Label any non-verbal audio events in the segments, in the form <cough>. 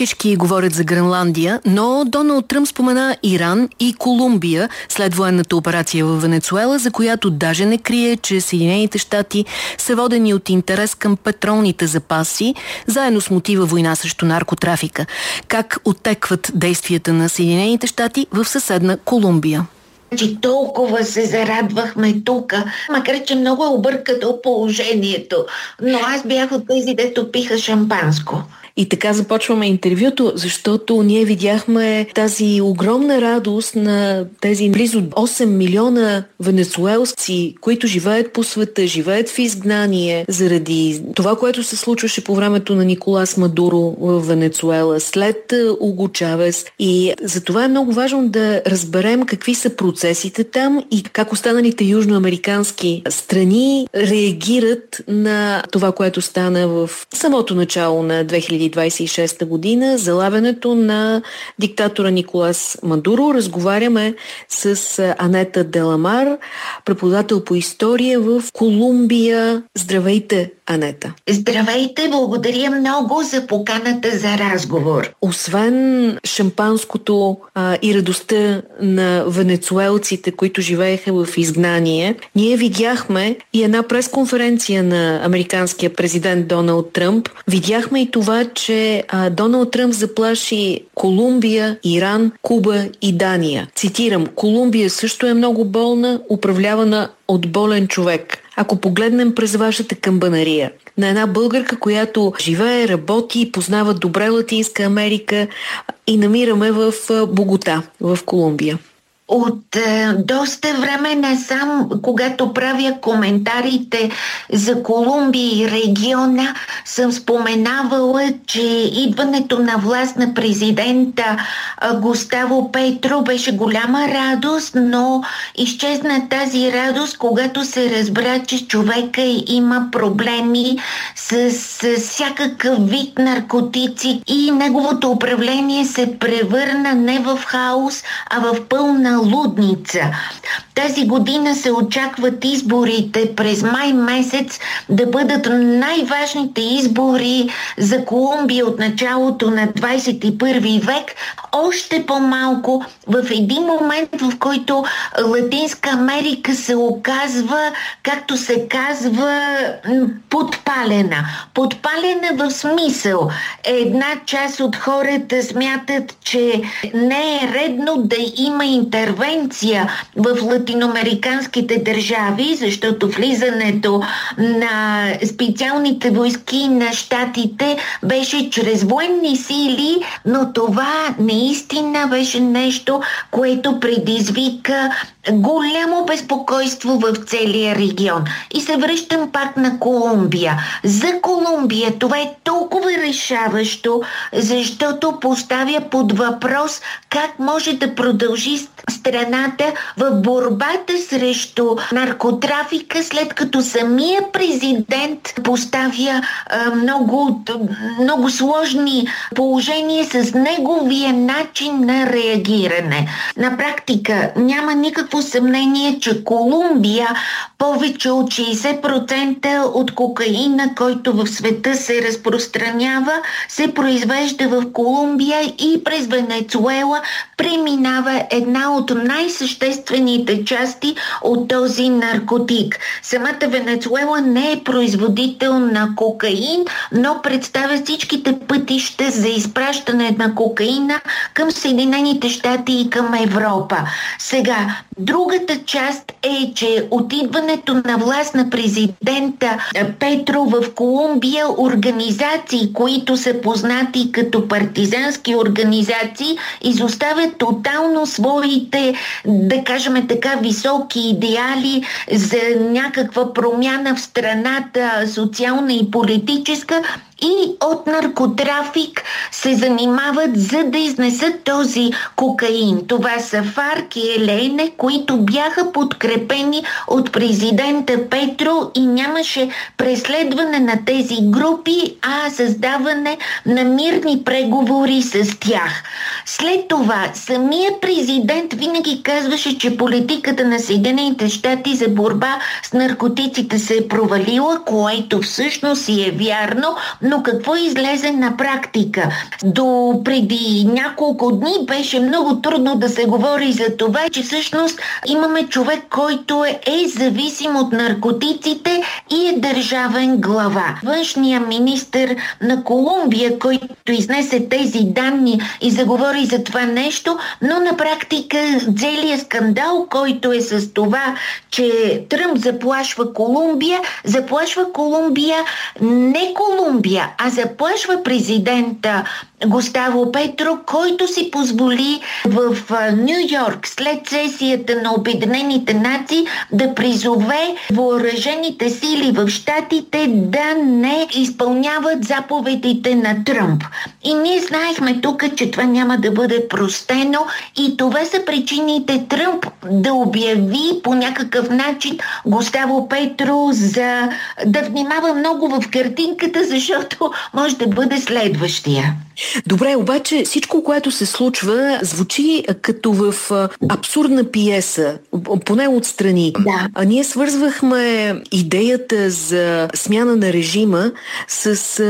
Всички говорят за Гренландия, но Доналд Тръмп спомена Иран и Колумбия след военната операция в Венецуела, за която даже не крие, че Съединените щати са водени от интерес към петролните запаси, заедно с мотива война срещу наркотрафика. Как оттекват действията на Съединените щати в съседна Колумбия? че толкова се зарадвахме тук, макар че много е объркато положението. Но аз бях от тези, дето пиха шампанско. И така започваме интервюто, защото ние видяхме тази огромна радост на тези близо 8 милиона венецуелци, които живеят по света, живеят в изгнание заради това, което се случваше по времето на Николас Мадуро в Венецуела, след Уго Чавес. И за това е много важно да разберем какви са процесите там и как останалите южноамерикански страни реагират на това, което стана в самото начало на 2000 2026 година, залавянето на диктатора Николас Мадуро. Разговаряме с Анета Деламар, преподавател по история в Колумбия. Здравейте, Анета. Здравейте, благодаря много за поканата за разговор. Освен шампанското а, и радостта на венецуелците, които живееха в изгнание, ние видяхме и една пресконференция на американския президент Доналд Тръмп. Видяхме и това, че а, Доналд Тръмп заплаши Колумбия, Иран, Куба и Дания. Цитирам, Колумбия също е много болна, управлявана от болен човек. Ако погледнем през вашата камбанария, на една българка, която живее, работи, и познава добре Латинска Америка и намираме в Богота, в Колумбия. От е, доста време насам, когато правя коментарите за Колумбия и региона, съм споменавала, че идването на власт на президента Густаво Петро беше голяма радост, но изчезна тази радост, когато се разбра, че човека има проблеми с, с всякакъв вид наркотици и неговото управление се превърна не в хаос, а в пълна лудница. Тази година се очакват изборите през май месец да бъдат най-важните избори за Колумбия от началото на 21 век. Още по-малко в един момент, в който Латинска Америка се оказва, както се казва, подпалена. Подпалена в смисъл. Една част от хората смятат, че не е редно да има интервенция в латиноамериканските държави, защото влизането на специалните войски на щатите беше чрез военни сили, но това наистина беше нещо, което предизвика голямо безпокойство в целия регион. И се връщам пак на Колумбия. За Колумбия това е толкова решаващо, защото поставя под въпрос как може да продължи страната в борбата срещу наркотрафика, след като самия президент поставя а, много, много сложни положения с неговия начин на реагиране. На практика няма никакво съмнение, че Колумбия повече от 60% от кокаина, който в света се разпространява, се произвежда в Колумбия и през Венецуела преминава една от най-съществените части от този наркотик. Самата Венецуела не е производител на кокаин, но представя всичките пътища за изпращане на кокаина към Съединените щати и към Европа. Сега, другата част е, че отидването на власт на президента Петро в Колумбия, организации, които са познати като партизански организации, изоставят тотално своите, да кажем така, високи идеали за някаква промяна в страната, социална и политическа, и от наркотрафик се занимават за да изнесат този кокаин. Това са Фарк и Елейне, които бяха подкрепени от президента Петро и нямаше преследване на тези групи, а създаване на мирни преговори с тях. След това самия президент винаги казваше, че политиката на Съединените щати за борба с наркотиците се е провалила, което всъщност и е вярно, Но какво излезе на практика? До преди няколко дни беше много трудно да се говори за това, че всъщност имаме човек, който е, е зависим от наркотиците и е държавен глава. Външния министр на Колумбия, който изнесе тези данни и заговори за това нещо, но на практика целият скандал, който е с това, че Тръмп заплашва Колумбия, заплашва Колумбия не Колумбия, а заплашва президента Густаво Петро, който си позволи в Нью Йорк след сесията на Обединените нации да призове въоръжените сили в щатите да не изпълняват заповедите на Тръмп. И ние знаехме тук, че това няма да бъде простено и това са причините Тръмп да обяви по някакъв начин Густаво Петро за да внимава много в картинката, <laughs> защото може да бъде следващия. Добре, обаче всичко, което се случва, звучи като в абсурдна пиеса, поне отстрани. Да. А ние свързвахме идеята за смяна на режима с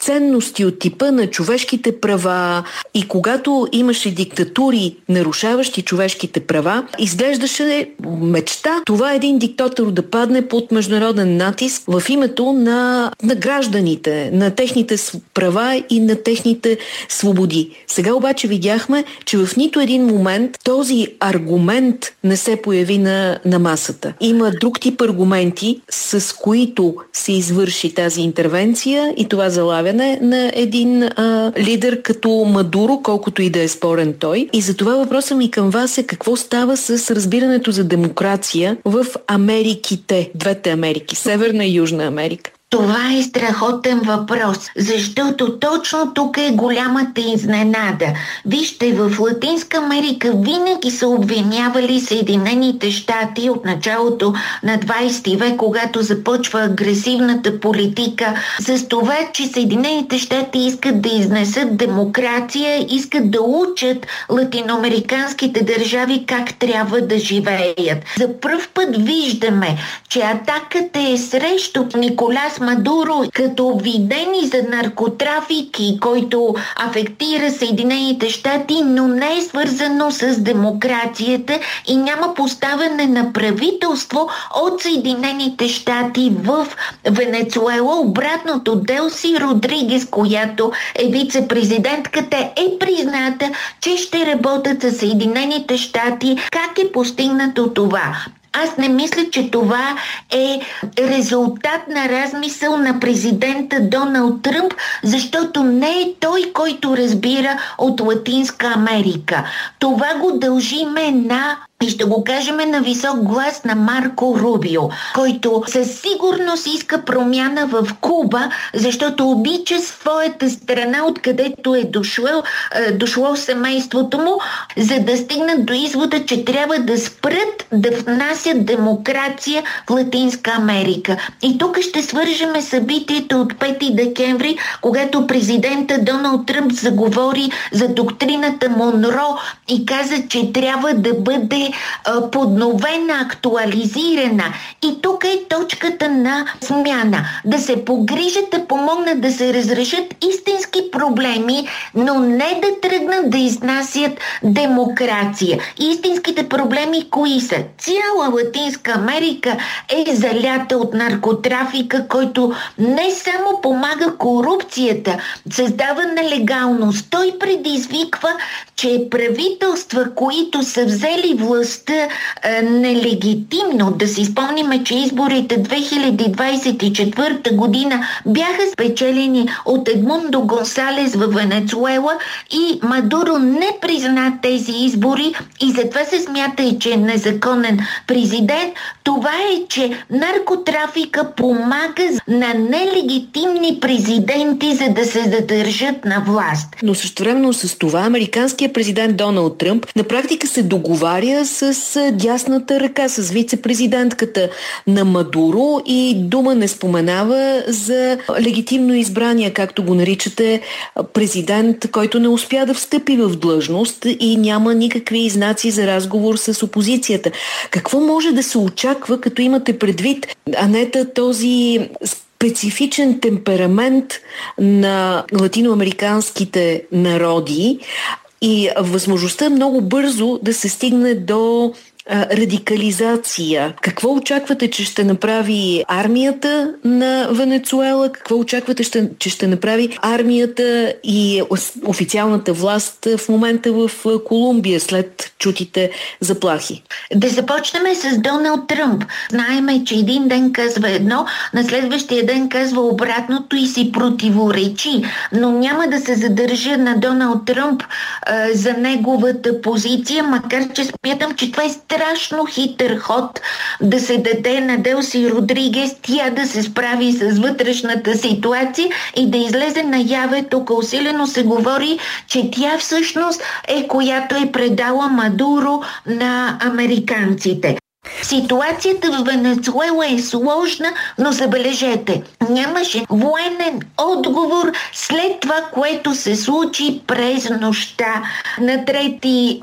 ценности от типа на човешките права и когато имаше диктатури, нарушаващи човешките права, изглеждаше мечта това един диктатор да падне под международен натиск в името на, на гражданите, на техните права и на техните свободи. Сега обаче видяхме, че в нито един момент този аргумент не се появи на, на масата. Има друг тип аргументи, с които се извърши тази интервенция и това залавя представяне на един а, лидер като Мадуро, колкото и да е спорен той. И за това въпросът ми към вас е какво става с разбирането за демокрация в Америките, двете Америки, Северна и Южна Америка. Това е страхотен въпрос, защото точно тук е голямата изненада. Вижте, в Латинска Америка винаги са обвинявали Съединените щати от началото на 20 век, когато започва агресивната политика, с това, че Съединените щати искат да изнесат демокрация, искат да учат латиноамериканските държави как трябва да живеят. За първ път виждаме, че атаката е срещу Николас Мадуро като обвидени за наркотрафики, който афектира Съединените щати, но не е свързано с демокрацията и няма поставяне на правителство от Съединените щати в Венецуела. Обратното Делси Родригес, която е вице-президентката, е призната, че ще работят с Съединените щати. Как е постигнато това? Аз не мисля, че това е резултат на размисъл на президента Доналд Тръмп, защото не е той, който разбира от Латинска Америка. Това го дължиме на и ще го кажем на висок глас на Марко Рубио, който със сигурност иска промяна в Куба, защото обича своята страна, откъдето е дошло, е, дошло семейството му, за да стигнат до извода, че трябва да спрат да внасят демокрация в Латинска Америка. И тук ще свържеме събитието от 5 декември, когато президента Доналд Тръмп заговори за доктрината Монро и каза, че трябва да бъде подновена, актуализирана. И тук е точката на смяна. Да се погрижат, да помогнат да се разрешат истински проблеми, но не да тръгнат да изнасят демокрация. Истинските проблеми кои са? Цяла Латинска Америка е залята от наркотрафика, който не само помага корупцията, създава нелегалност, той предизвиква, че правителства, които са взели властта нелегитимно, да си спомниме, че изборите 2024 година бяха спечелени от Едмундо Гонсалес в Венецуела и Мадуро не призна тези избори и затова се смята, че е незаконен президент. Това е, че наркотрафика помага на нелегитимни президенти, за да се задържат на власт. Но също времено с това американският президент Доналд Тръмп на практика се договаря с дясната ръка, с вице-президентката на Мадуро и дума не споменава за легитимно избрания, както го наричате, президент, който не успя да встъпи в длъжност и няма никакви знаци за разговор с опозицията. Какво може да се очаква, като имате предвид, Анета, този специфичен темперамент на латиноамериканските народи и възможността много бързо да се стигне до радикализация. Какво очаквате, че ще направи армията на Венецуела? Какво очаквате, че ще направи армията и официалната власт в момента в Колумбия след чутите заплахи? Да започнем с Доналд Тръмп. Знаеме, че един ден казва едно, на следващия ден казва обратното и си противоречи. Но няма да се задържа на Доналд Тръмп а, за неговата позиция, макар че смятам, че това е страшно хитър ход да се даде на Делси Родригес тя да се справи с вътрешната ситуация и да излезе наяве. Тук усилено се говори, че тя всъщност е която е предала Мадуро на американците. Ситуацията в Венецуела е сложна, но забележете, нямаше военен отговор след това, което се случи през нощта на 3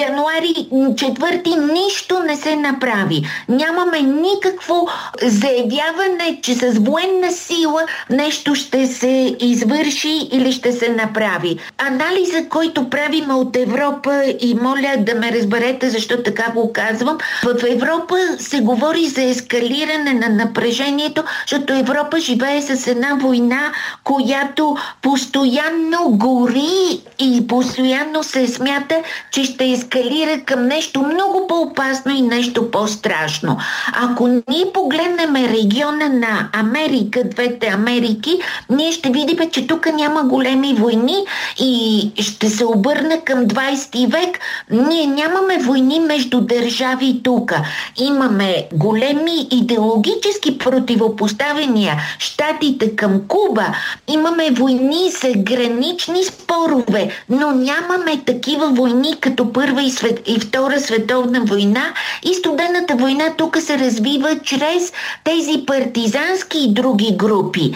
януари 4 нищо не се направи. Нямаме никакво заявяване, че с военна сила нещо ще се извърши или ще се направи. Анализа, който правим от Европа и моля да ме разберете защо така го казвам, в Европа се говори за ескалиране на напрежението, защото Европа живее с една война, която постоянно гори и постоянно се смята, че ще ескалира към нещо много по-опасно и нещо по-страшно. Ако ние погледнем региона на Америка, двете Америки, ние ще видим, че тук няма големи войни и ще се обърна към 20 век. Ние нямаме войни между държави тук имаме големи идеологически противопоставения, щатите към Куба, имаме войни за гранични спорове, но нямаме такива войни като Първа и, свет, и Втора световна война и студената война тук се развива чрез тези партизански и други групи.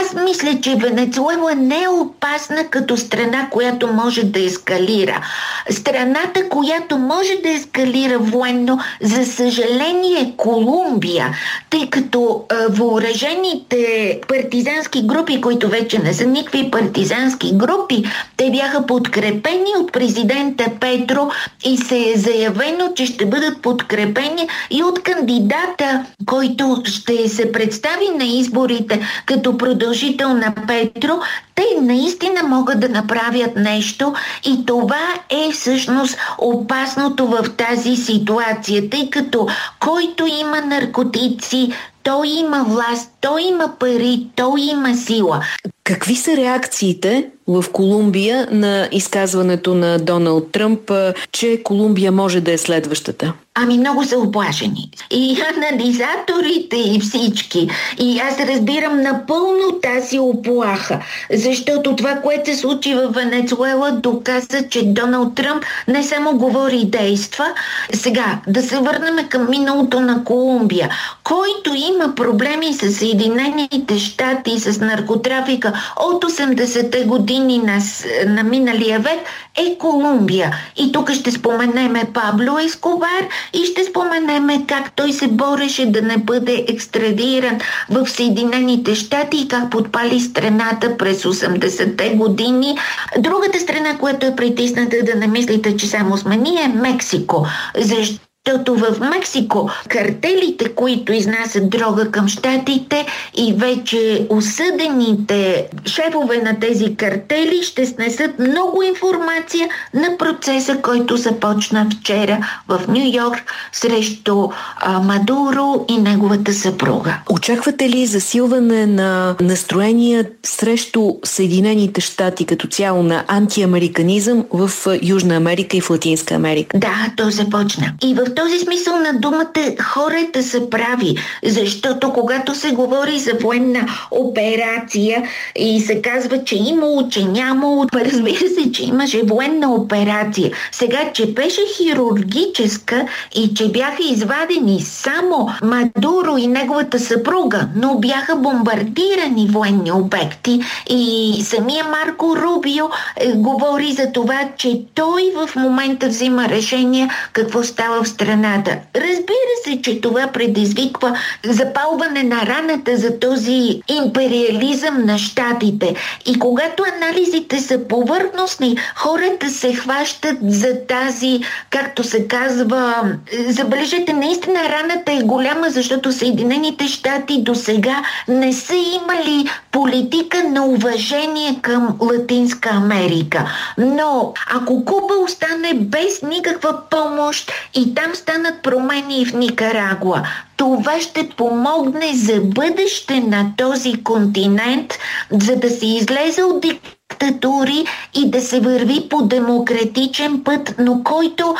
Аз мисля, че Венецуела не е опасна като страна, която може да ескалира. Страната, която може да ескалира военно, за съжаление е Колумбия, тъй като а, въоръжените партизански групи, които вече не са никакви партизански групи, те бяха подкрепени от президента Петро и се е заявено, че ще бъдат подкрепени и от кандидата, който ще се представи на изборите като продължител на Петро, те наистина могат да направят нещо и това е всъщност опасното в тази ситуация, тъй като който има наркотици, той има власт, той има пари, той има сила. Какви са реакциите в Колумбия на изказването на Доналд Тръмп, че Колумбия може да е следващата? Ами много са оплашени. И анализаторите и всички. И аз разбирам напълно тази оплаха. Защото това, което се случи в Венецуела, доказа, че Доналд Тръмп не само говори и действа. Сега, да се върнем към миналото на Колумбия. Който има проблеми с Съединените щати, с наркотрафика от 80-те години на, на миналия век, е Колумбия. И тук ще споменеме Пабло Ескобар и ще споменеме как той се бореше да не бъде екстрадиран в Съединените щати и как подпали страната през 80-те години. Другата страна, която е притисната да не мислите, че само сме ние, е Мексико. Защо? Защото в Мексико картелите, които изнасят дрога към щатите и вече осъдените шефове на тези картели ще снесат много информация на процеса, който започна вчера в Нью Йорк срещу а, Мадуро и неговата съпруга. Очаквате ли засилване на настроения срещу Съединените щати като цяло на антиамериканизъм в Южна Америка и в Латинска Америка? Да, то започна. И в този смисъл на думата хората са прави, защото когато се говори за военна операция и се казва, че имало, че нямало, <laughs> разбира се, че имаше военна операция. Сега, че беше хирургическа и че бяха извадени само Мадуро и неговата съпруга, но бяха бомбардирани военни обекти и самия Марко Рубио е, говори за това, че той в момента взима решение какво става в страната страната. Разбира се, че това предизвиква запалване на раната за този империализъм на щатите. И когато анализите са повърхностни, хората се хващат за тази, както се казва, забележете, наистина раната е голяма, защото Съединените щати до сега не са имали политика на уважение към Латинска Америка. Но ако Куба остане без никаква помощ и там станат промени в Никарагуа, това ще помогне за бъдеще на този континент, за да се излезе от диктатури и да се върви по демократичен път, но който,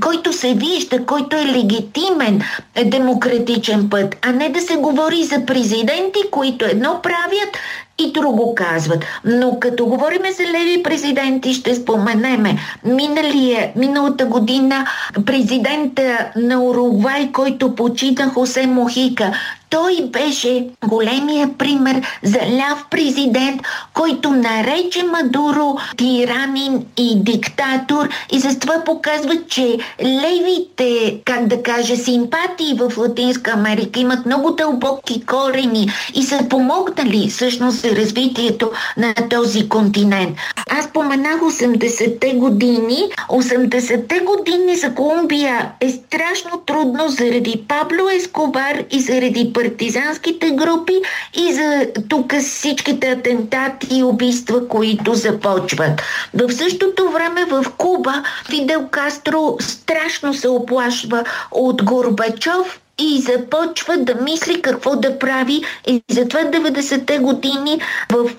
който се вижда, който е легитимен демократичен път, а не да се говори за президенти, които едно правят, и друго казват. Но като говориме за леви президенти, ще споменеме миналия, миналата година президента на Уругвай, който почита Хосе Мохика. Той беше големия пример за ляв президент, който нарече Мадуро тиранин и диктатор и за това показва, че левите, как да кажа, симпатии в Латинска Америка имат много дълбоки корени и са помогнали всъщност за развитието на този континент. Аз споменах 80-те години. 80-те години за Колумбия е страшно трудно заради Пабло Ескобар и заради партизанските групи и за тук всичките атентати и убийства, които започват. В същото време в Куба Фидел Кастро страшно се оплашва от Горбачов и започва да мисли какво да прави. И затова 90-те години в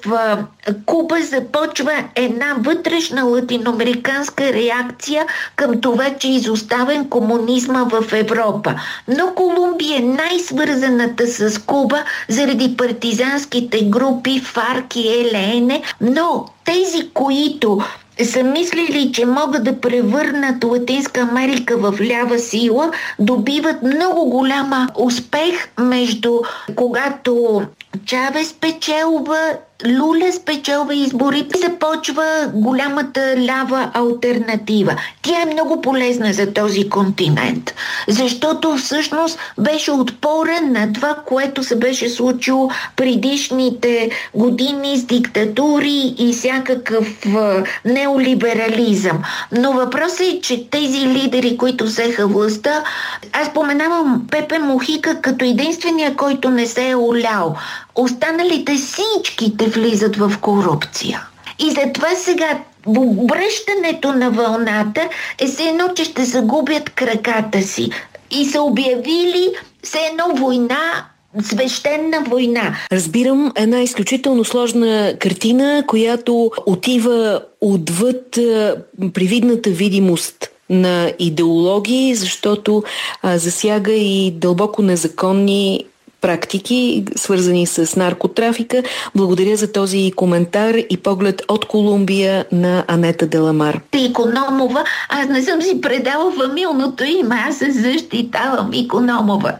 Куба започва една вътрешна латиноамериканска реакция към това, че е изоставен комунизма в Европа. Но Колумбия е най-свързаната с Куба заради партизанските групи ФАРК и ЕЛН, но тези, които са мислили, че могат да превърнат Латинска Америка в лява сила, добиват много голяма успех между когато Чавес печелва Луля спечелва изборите, започва голямата лява альтернатива. Тя е много полезна за този континент, защото всъщност беше отпора на това, което се беше случило предишните години с диктатури и всякакъв неолиберализъм. Но въпросът е, че тези лидери, които взеха властта, аз споменавам Пепе Мохика като единствения, който не се е олял. Останалите всичките влизат в корупция. И затова сега обръщането на вълната е се едно, че ще загубят краката си. И са обявили все едно война свещена война. Разбирам една изключително сложна картина, която отива отвъд привидната видимост на идеологии, защото а, засяга и дълбоко незаконни практики, свързани с наркотрафика. Благодаря за този коментар и поглед от Колумбия на Анета Деламар. Икономова, аз не съм си предала фамилното име, аз се защитавам Икономова.